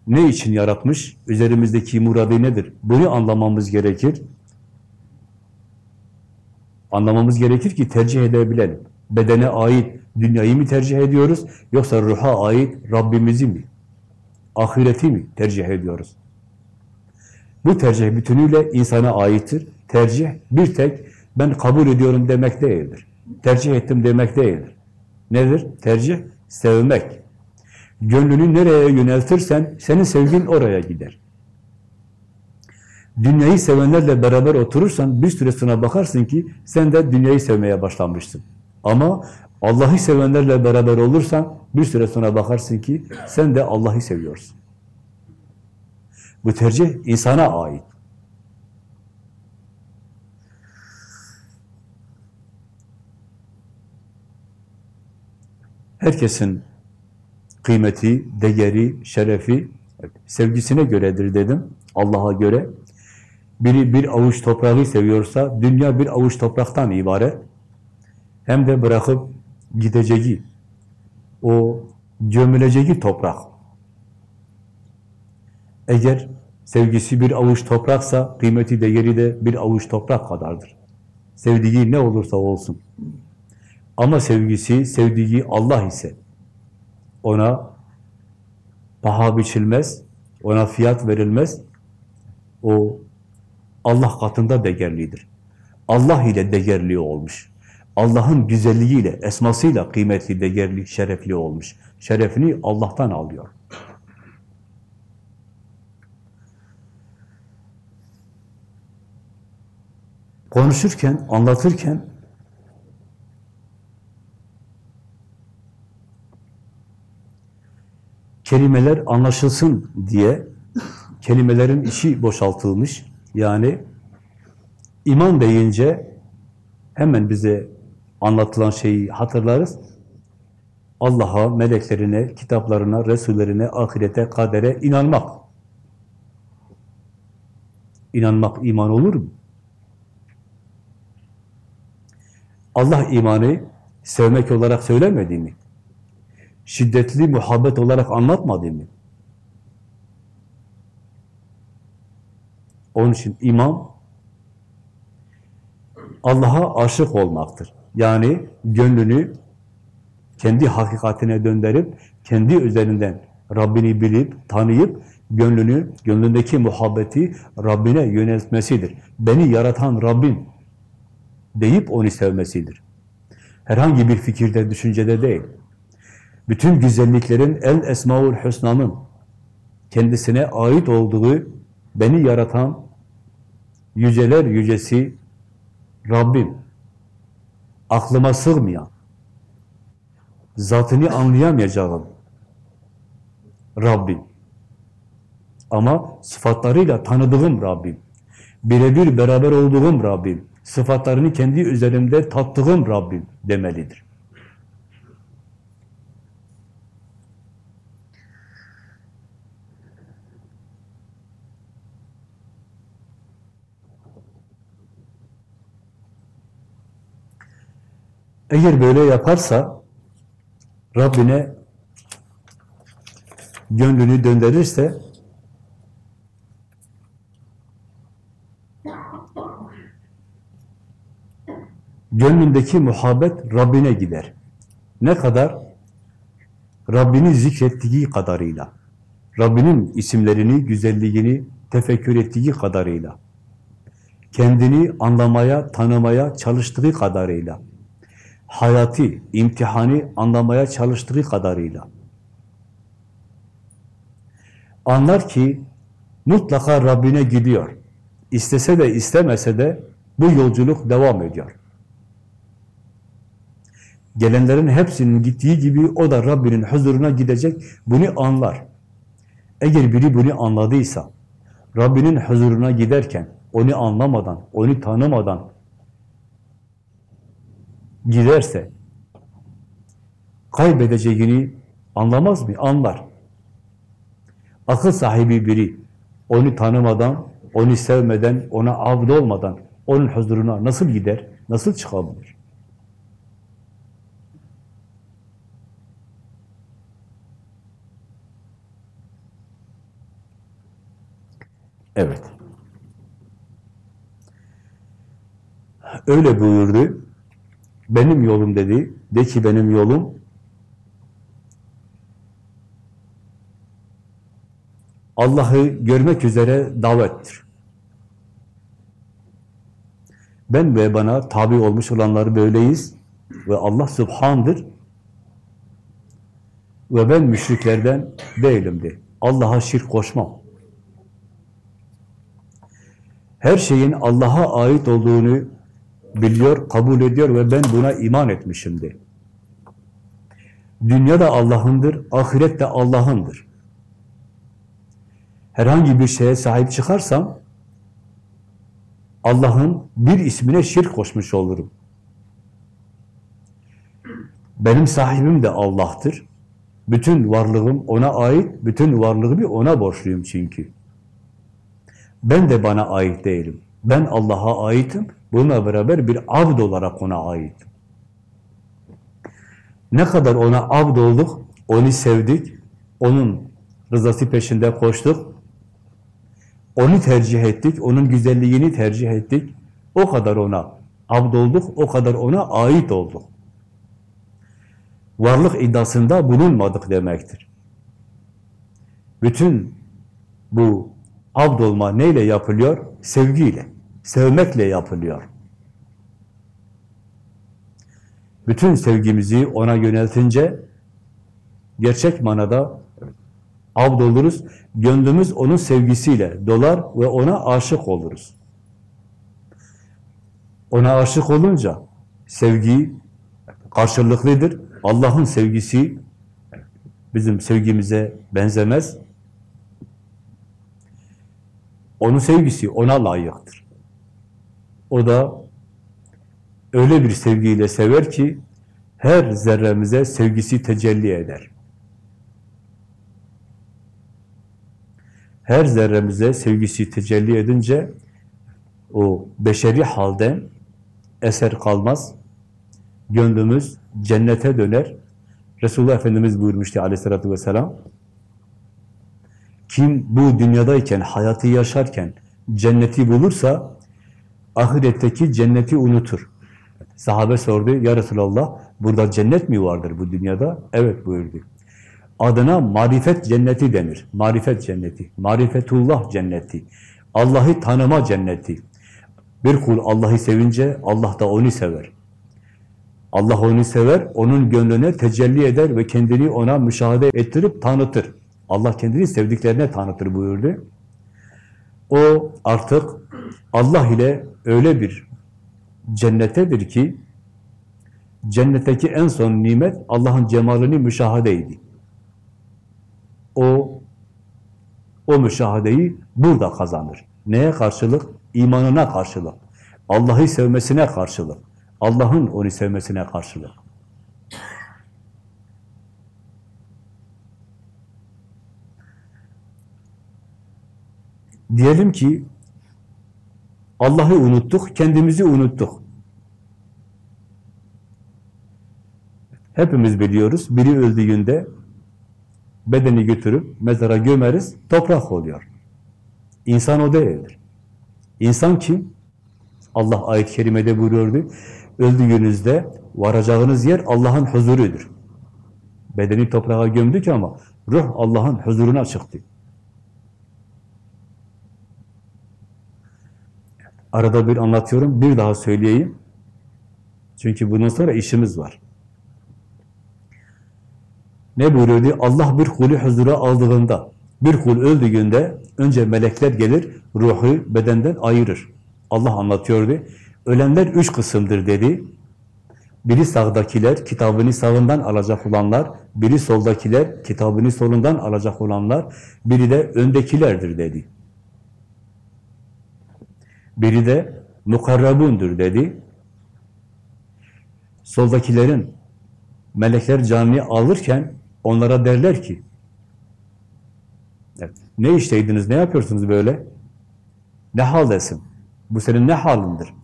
ne için yaratmış? Üzerimizdeki muradı nedir? Bunu anlamamız gerekir. Anlamamız gerekir ki tercih edebilelim. Bedene ait dünyayı mı tercih ediyoruz? Yoksa ruha ait Rabbimizi mi? Ahireti mi tercih ediyoruz? Bu tercih bütünüyle insana aittir. Tercih bir tek ben kabul ediyorum demek değildir. Tercih ettim demek değildir. Nedir? Tercih sevmek. Gönlünü nereye yöneltirsen senin sevgin oraya gider. Dünyayı sevenlerle beraber oturursan bir süre sonra bakarsın ki sen de dünyayı sevmeye başlamışsın. Ama Allah'ı sevenlerle beraber olursan bir süre sonra bakarsın ki sen de Allah'ı seviyorsun. Bu tercih insana ait. Herkesin kıymeti, değeri, şerefi sevgisine göredir dedim. Allah'a göre. Biri bir avuç toprağı seviyorsa dünya bir avuç topraktan ibaret. Hem de bırakıp gideceği, o gömüleceği toprak. Eğer sevgisi bir avuç topraksa kıymeti değeri de bir avuç toprak kadardır. Sevdiği ne olursa olsun. Ama sevgisi, sevdiği Allah ise ona paha biçilmez, ona fiyat verilmez. O Allah katında değerlidir. Allah ile değerli olmuş. Allah'ın güzelliğiyle, esmasıyla kıymetli, değerli, şerefli olmuş. Şerefini Allah'tan alıyor. Konuşurken, anlatırken kelimeler anlaşılsın diye kelimelerin içi boşaltılmış. Yani iman deyince hemen bize anlatılan şeyi hatırlarız. Allah'a, meleklerine, kitaplarına, Resullerine, ahirete, kadere inanmak. İnanmak iman olur mu? Allah imanı sevmek olarak söylemedi mi? Şiddetli muhabbet olarak anlatmadı mı? Onun için iman Allah'a aşık olmaktır. Yani gönlünü kendi hakikatine döndürüp, kendi üzerinden Rabbini bilip, tanıyıp, gönlünü, gönlündeki muhabbeti Rabbine yöneltmesidir. Beni yaratan Rabbim deyip onu sevmesidir. Herhangi bir fikirde, düşüncede değil. Bütün güzelliklerin el esmaul husnanın kendisine ait olduğu, beni yaratan yüceler yücesi Rabbim. Aklıma sığmayan, zatını anlayamayacağım Rabbim. Ama sıfatlarıyla tanıdığım Rabbim. Birebir beraber olduğum Rabbim. Sıfatlarını kendi üzerimde tattığım Rabbim demelidir. Eğer böyle yaparsa, Rabbine gönlünü döndürürse, gönlündeki muhabbet Rabbine gider. Ne kadar? Rabbini zikrettiği kadarıyla. Rabbinin isimlerini, güzelliğini tefekkür ettiği kadarıyla. Kendini anlamaya, tanımaya çalıştığı kadarıyla hayatı, imtihanı anlamaya çalıştığı kadarıyla anlar ki mutlaka Rabbine gidiyor. İstese de istemese de bu yolculuk devam ediyor. Gelenlerin hepsinin gittiği gibi o da Rabbinin huzuruna gidecek. Bunu anlar. Eğer biri bunu anladıysa, Rabbinin huzuruna giderken onu anlamadan, onu tanımadan giderse kaybedeceğini anlamaz mı? Anlar. Akıl sahibi biri onu tanımadan, onu sevmeden, ona abd olmadan onun huzuruna nasıl gider, nasıl çıkabilir? Evet. Öyle buyurdu. Benim yolum dedi. De ki benim yolum Allah'ı görmek üzere davettir. Ben ve bana tabi olmuş olanları böyleyiz ve Allah Subhan'dır ve ben müşriklerden değilimdi. Allah'a şirk koşmam. Her şeyin Allah'a ait olduğunu biliyor, kabul ediyor ve ben buna iman etmişimdi. Dünya da Allah'ındır, ahiret de Allah'ındır. Herhangi bir şeye sahip çıkarsam, Allah'ın bir ismine şirk koşmuş olurum. Benim sahibim de Allah'tır. Bütün varlığım ona ait, bütün varlığımı ona borçluyum çünkü. Ben de bana ait değilim. Ben Allah'a aitim, bununla beraber bir abd olarak ona aitim. Ne kadar ona abd olduk, onu sevdik, onun rızası peşinde koştuk, onu tercih ettik, onun güzelliğini tercih ettik, o kadar ona abd olduk, o kadar ona ait olduk. Varlık iddiasında bulunmadık demektir. Bütün bu abd olma neyle yapılıyor? Sevgiyle, sevmekle yapılıyor. Bütün sevgimizi ona yöneltince gerçek manada abd oluruz. Gönlümüz onun sevgisiyle dolar ve ona aşık oluruz. Ona aşık olunca sevgi karşılıklıdır. Allah'ın sevgisi bizim sevgimize benzemez. Onun sevgisi ona layıktır. O da öyle bir sevgiyle sever ki her zerremize sevgisi tecelli eder. Her zerremize sevgisi tecelli edince o beşeri halden eser kalmaz. Gönlümüz cennete döner. Resulullah Efendimiz buyurmuştu aleyhissalatü vesselam. Kim bu dünyadayken, hayatı yaşarken cenneti bulursa ahiretteki cenneti unutur. Sahabe sordu, ya Resulallah burada cennet mi vardır bu dünyada? Evet buyurdu. Adına marifet cenneti denir. Marifet cenneti, marifetullah cenneti, Allah'ı tanıma cenneti. Bir kul Allah'ı sevince Allah da onu sever. Allah onu sever, onun gönlüne tecelli eder ve kendini ona müşahede ettirip tanıtır. Allah kendini sevdiklerine tanıtır buyurdu. O artık Allah ile öyle bir cennetedir ki cennetteki en son nimet Allah'ın cemalini müşahedeydi. O o müşahedeyi burada kazanır. Neye karşılık? İmanına karşılık. Allah'ı sevmesine karşılık. Allah'ın onu sevmesine karşılık. Diyelim ki Allah'ı unuttuk, kendimizi unuttuk. Hepimiz biliyoruz, biri öldüğünde bedeni götürüp mezara gömeriz, toprak oluyor. İnsan o değildir. İnsan kim? Allah ayet-i kerimede buyuruyordu. Öldüğünüzde varacağınız yer Allah'ın huzurudur. Bedeni toprağa gömdük ama ruh Allah'ın huzuruna çıktı. Arada bir anlatıyorum, bir daha söyleyeyim. Çünkü bundan sonra işimiz var. Ne buyuruyordu? Allah bir kulü huzura aldığında, bir kul öldüğünde önce melekler gelir, ruhu bedenden ayırır. Allah anlatıyordu. Ölenler üç kısımdır dedi. Biri sağdakiler, kitabını sağından alacak olanlar, biri soldakiler, kitabını solundan alacak olanlar, biri de öndekilerdir dedi. Biri de mukarrabundur dedi. Soldakilerin melekler canını alırken onlara derler ki evet, ne işteydiniz, ne yapıyorsunuz böyle? Ne haldesin? Bu senin ne halindir?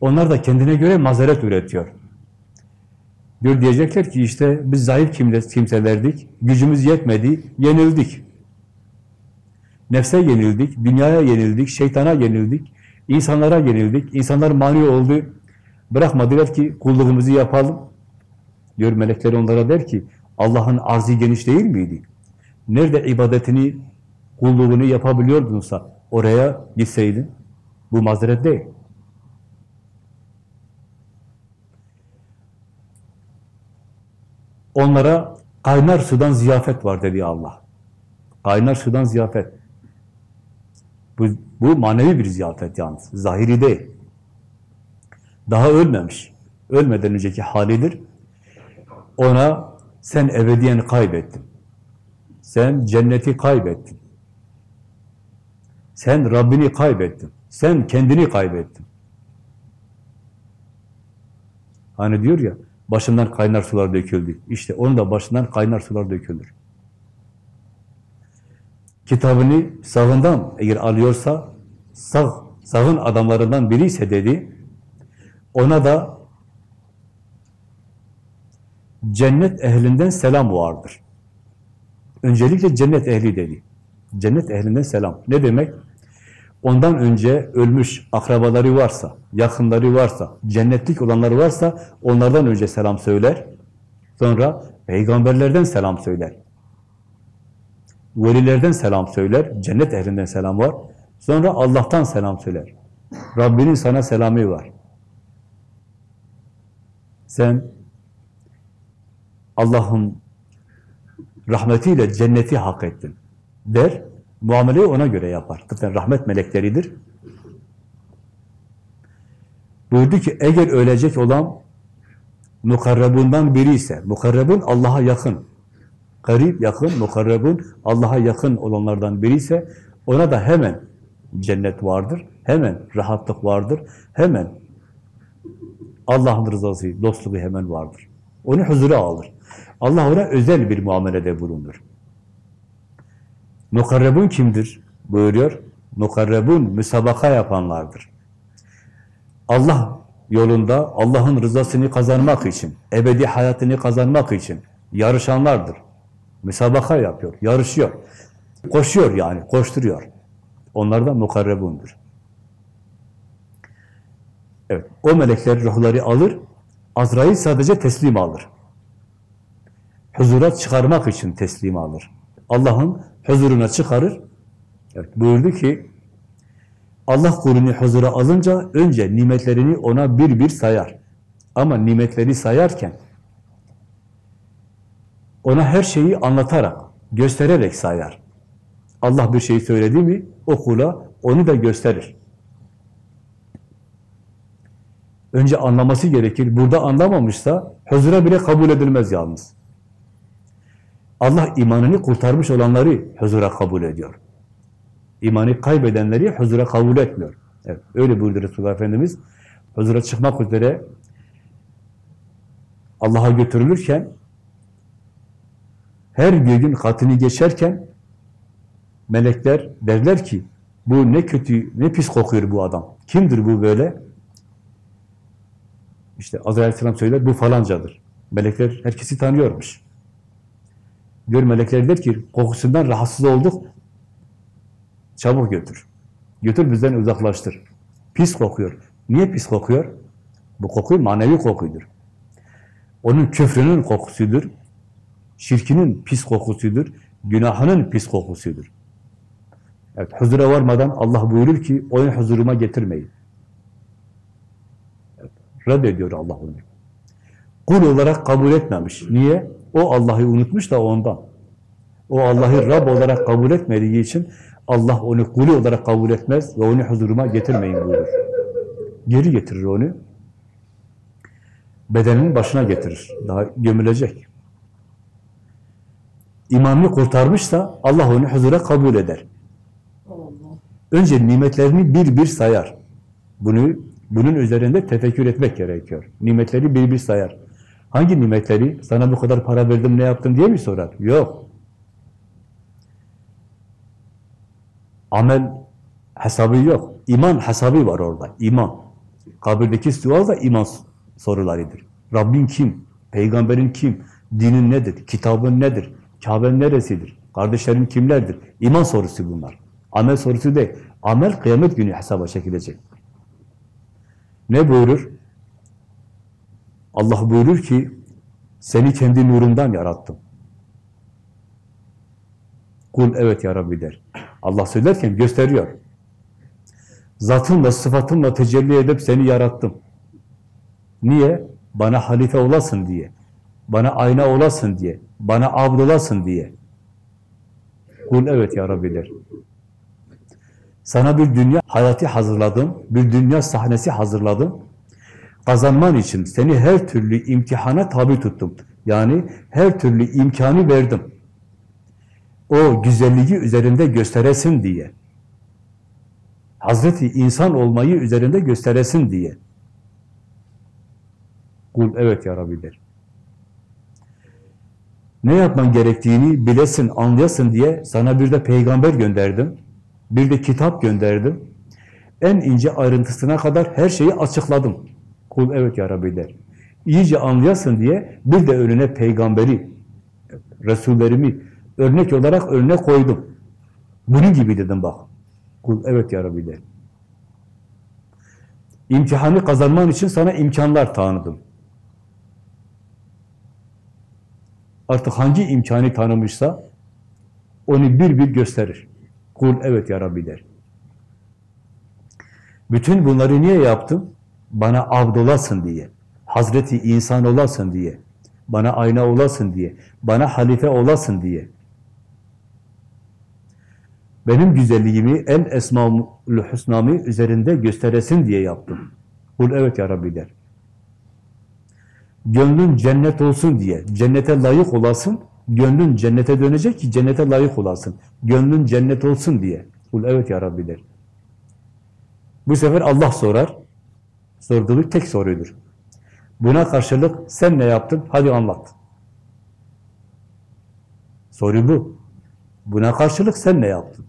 Onlar da kendine göre mazeret üretiyor. Diyor diyecekler ki işte biz zayıf kimselerdik, gücümüz yetmedi, yenildik. Nefse yenildik, dünyaya yenildik, şeytana yenildik, insanlara yenildik, insanlar mani oldu. Bırakmadılar ki kulluğumuzu yapalım. Diyor melekler onlara der ki, Allah'ın arzı geniş değil miydi? Nerede ibadetini, kulluğunu yapabiliyordunsa oraya gitseydin, bu mazeret değil. Onlara kaynar sudan ziyafet var dedi Allah. Kaynar sudan ziyafet. Bu, bu manevi bir ziyafet yalnız. Zahiri değil. Daha ölmemiş. Ölmeden önceki halidir. Ona sen ebediyen kaybettin. Sen cenneti kaybettin. Sen Rabbini kaybettin. Sen kendini kaybettin. Hani diyor ya, başından kaynar sular döküldü. İşte onun da başından kaynar sular dökülür. Kitabını sağından eğer alıyorsa, sağ, sağın adamlarından biri ise dedi, ona da cennet ehlinden selam vardır. Öncelikle cennet ehli dedi. Cennet ehlinden selam. Ne demek? Ondan önce ölmüş akrabaları varsa, yakınları varsa, cennetlik olanları varsa onlardan önce selam söyler. Sonra peygamberlerden selam söyler. Velilerden selam söyler. Cennet ehlinden selam var. Sonra Allah'tan selam söyler. Rabbinin sana selamı var. Sen Allah'ın rahmetiyle cenneti hak ettin der. Muameleyi ona göre yapar. Zaten rahmet melekleridir. Buyurdu ki eğer ölecek olan mukarrabundan biri ise, mukarrabun Allah'a yakın, garip yakın, mukarrabun Allah'a yakın olanlardan biri ise ona da hemen cennet vardır, hemen rahatlık vardır, hemen Allah'ın rızası, dostluğu hemen vardır. Onu huzura alır. Allah ona özel bir muamelede bulunur. Mukarrebun kimdir? Buyuruyor. Mukarrebun müsabaka yapanlardır. Allah yolunda Allah'ın rızasını kazanmak için, ebedi hayatını kazanmak için yarışanlardır. Müsabaka yapıyor, yarışıyor. Koşuyor yani, koşturuyor. Onlar da mukarrebundur. Evet, o melekler ruhları alır, Azrail sadece teslim alır. Huzura çıkarmak için teslim alır. Allah'ın huzuruna çıkarır. Evet, buyurdu ki, Allah kulünü huzura alınca önce nimetlerini ona bir bir sayar. Ama nimetleri sayarken ona her şeyi anlatarak, göstererek sayar. Allah bir şey söyledi mi o kula onu da gösterir. Önce anlaması gerekir. Burada anlamamışsa huzura bile kabul edilmez yalnız. Allah imanını kurtarmış olanları huzura kabul ediyor. İmanı kaybedenleri huzura kabul etmiyor. Evet, öyle buyurdu Resulullah Efendimiz. Huzura çıkmak üzere Allah'a götürülürken her göğün katını geçerken melekler derler ki bu ne kötü, ne pis kokuyor bu adam. Kimdir bu böyle? İşte Azrail Aleyhisselam söyler, bu falancadır. Melekler herkesi tanıyormuş. Diyor melekler der ki, kokusundan rahatsız olduk, çabuk götür. Götür bizden uzaklaştır. Pis kokuyor. Niye pis kokuyor? Bu koku manevi kokudur. Onun küfrünün kokusudur. Şirkinin pis kokusudur. Günahının pis kokusudur. Evet, huzura varmadan Allah buyurur ki, onu huzuruma getirmeyin. Evet, reddediyor Allah onu. Kul olarak kabul etmemiş. Niye? O Allah'ı unutmuş da ondan. O Allah'ı Rab olarak kabul etmediği için Allah onu kulu olarak kabul etmez ve onu huzuruma getirmeyin buyurur. Geri getirir onu. Bedeninin başına getirir. Daha gömülecek. İmanını kurtarmışsa Allah onu huzura kabul eder. Önce nimetlerini bir bir sayar. Bunu bunun üzerinde tefekkür etmek gerekiyor. Nimetleri bir bir sayar. Hangi nimetleri? Sana bu kadar para verdim ne yaptın diye mi sorar? Yok. Amel hesabı yok. İman hesabı var orada. İman. Kabirdeki sual da iman sorularıdır. Rabbin kim? Peygamberin kim? Dinin nedir? Kitabın nedir? Kabe'nin neresidir? Kardeşlerin kimlerdir? İman sorusu bunlar. Amel sorusu değil. Amel kıyamet günü hesaba çekilecek. Ne buyurur? Allah buyurur ki seni kendi nurundan yarattım. Kul evet ya Rabbi der. Allah söylerken gösteriyor. Zatınla, sıfatınla tecelli edip seni yarattım. Niye? Bana halife olasın diye. Bana ayna olasın diye. Bana abd olasın diye. Kul evet ya Rabbi. Sana bir dünya hayatı hazırladım, bir dünya sahnesi hazırladım. Kazanman için seni her türlü imtihana tabi tuttum. Yani her türlü imkanı verdim. O güzelliği üzerinde gösteresin diye. Hazreti insan olmayı üzerinde gösteresin diye. Kul evet ya Rabbi. Ne yapman gerektiğini bilesin, anlayasın diye sana bir de peygamber gönderdim. Bir de kitap gönderdim. En ince ayrıntısına kadar her şeyi açıkladım. Kul evet ya Rabbi der. İyice anlayasın diye bir de önüne peygamberi, Resullerimi örnek olarak önüne koydum. Bunun gibi dedim bak. Kul evet ya Rabbi der. İmtihanı kazanman için sana imkanlar tanıdım. Artık hangi imkanı tanımışsa onu bir bir gösterir. Kul evet ya Rabbi der. Bütün bunları niye yaptım? Bana abd olasın diye. Hazreti insan olasın diye. Bana ayna olasın diye. Bana halife olasın diye. Benim güzelliğimi, en esmaül husnamı üzerinde gösteresin diye yaptım. Kul evet ya Rabbi der. Gönlün cennet olsun diye, cennete layık olasın, gönlün cennete dönecek ki cennete layık olasın. Gönlün cennet olsun diye. Kul evet ya Rabbi der. Bu sefer Allah sorar. Sorduğu tek sorudur. Buna karşılık sen ne yaptın? Hadi anlat. Soru bu. Buna karşılık sen ne yaptın?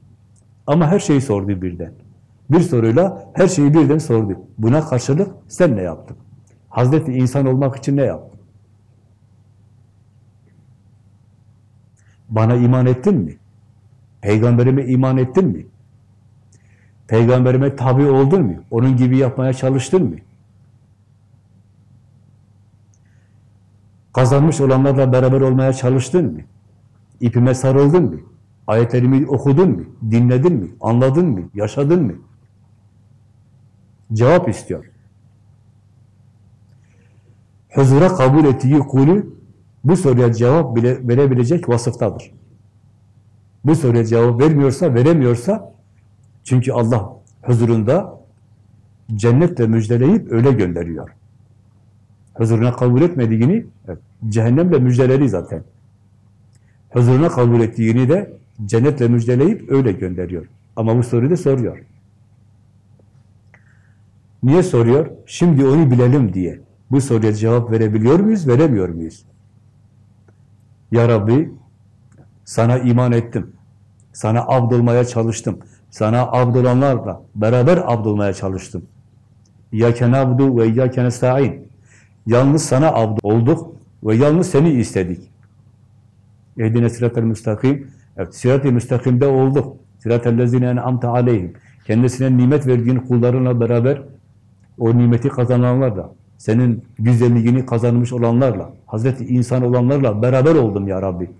Ama her şeyi sordu birden. Bir soruyla her şeyi birden sordu. Buna karşılık sen ne yaptın? Hazreti insan olmak için ne yaptın? Bana iman ettin mi? Peygamberime iman ettin mi? Peygamberime tabi oldun mu? Onun gibi yapmaya çalıştın mı? Kazanmış olanlarla beraber olmaya çalıştın mı? İpime sarıldın mı? Ayetlerimi okudun mu? Dinledin mi? Anladın mı? Yaşadın mı? Cevap istiyor. Huzura kabul ettiği kulü bu soruya cevap bile verebilecek vasıftadır. Bu soruya cevap vermiyorsa, veremiyorsa çünkü Allah huzurunda cennetle müjdeleyip öyle gönderiyor. Huzuruna kabul etmediğini evet, cehennemle müjdeleri zaten. Huzuruna kabul ettiğini de cennetle müjdeleyip öyle gönderiyor. Ama bu soruyu da soruyor. Niye soruyor? Şimdi onu bilelim diye. Bu soruya cevap verebiliyor muyuz, veremiyor muyuz? Ya Rabbi, sana iman ettim. Sana abd olmaya çalıştım. Sana abd olanlarla beraber abd olmaya çalıştım. İyyâke nâbdu ve iyyâke nesta'in. Yalnız sana abd olduk ve yalnız seni istedik. Ehdine sıratel müstakim. Evet, sirat-i müstakimde olduk. Sirat-el lezine en'amte aleyhim. Kendisine nimet verdiğin kullarınla beraber o nimeti kazananlarla, senin güzelliğini kazanmış olanlarla, Hazreti insan olanlarla beraber oldum ya Rabbi.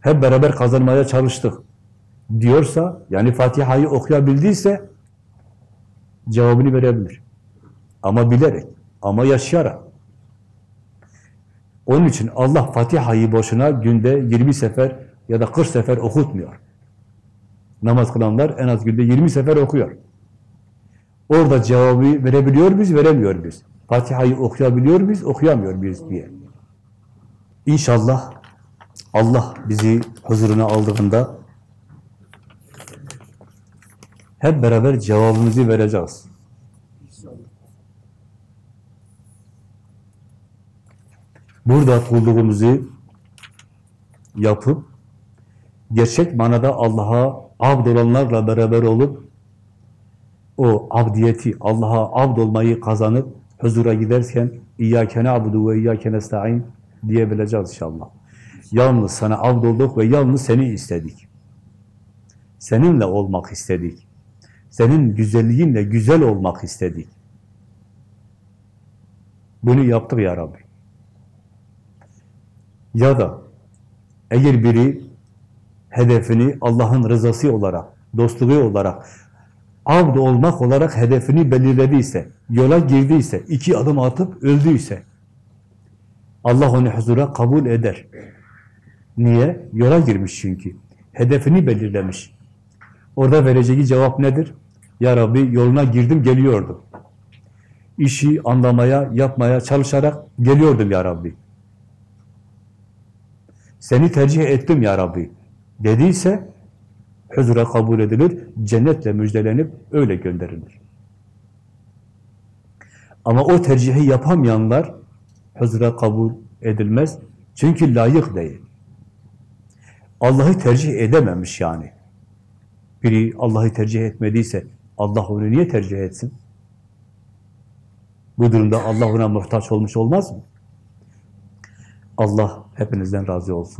Hep beraber kazanmaya çalıştık diyorsa, yani Fatiha'yı okuyabildiyse cevabını verebilir. Ama bilerek, ama yaşayarak. Onun için Allah Fatiha'yı boşuna günde 20 sefer ya da 40 sefer okutmuyor. Namaz kılanlar en az günde 20 sefer okuyor. Orada cevabı verebiliyor muyuz, veremiyor muyuz? Fatiha'yı okuyabiliyor muyuz, okuyamıyor muyuz diye. İnşallah Allah bizi huzuruna aldığında hep beraber cevabımızı vereceğiz. Burada kulluğumuzu yapıp gerçek manada Allah'a abd olanlarla beraber olup o abdiyeti, Allah'a abd olmayı kazanıp huzura giderken İyyâke na'budu ve İyyâke nesta'in diyebileceğiz inşallah. Yalnız sana abd olduk ve yalnız seni istedik. Seninle olmak istedik. Senin güzelliğinle güzel olmak istedik. Bunu yaptık ya Rabbi. Ya da eğer biri hedefini Allah'ın rızası olarak, dostluğu olarak, abd olmak olarak hedefini belirlediyse, yola girdiyse, iki adım atıp öldüyse, Allah onu huzura kabul eder. Niye? Yola girmiş çünkü. Hedefini belirlemiş. Orada vereceği cevap nedir? Ya Rabbi yoluna girdim, geliyordum. İşi anlamaya, yapmaya çalışarak geliyordum ya Rabbi. seni tercih ettim ya Rabbi dediyse huzura kabul edilir, cennetle müjdelenip öyle gönderilir. Ama o tercihi yapamayanlar huzura kabul edilmez. Çünkü layık değil. Allah'ı tercih edememiş yani. Biri Allah'ı tercih etmediyse Allah onu niye tercih etsin? Bu durumda Allah ona muhtaç olmuş olmaz mı? Allah hepinizden razı olsun.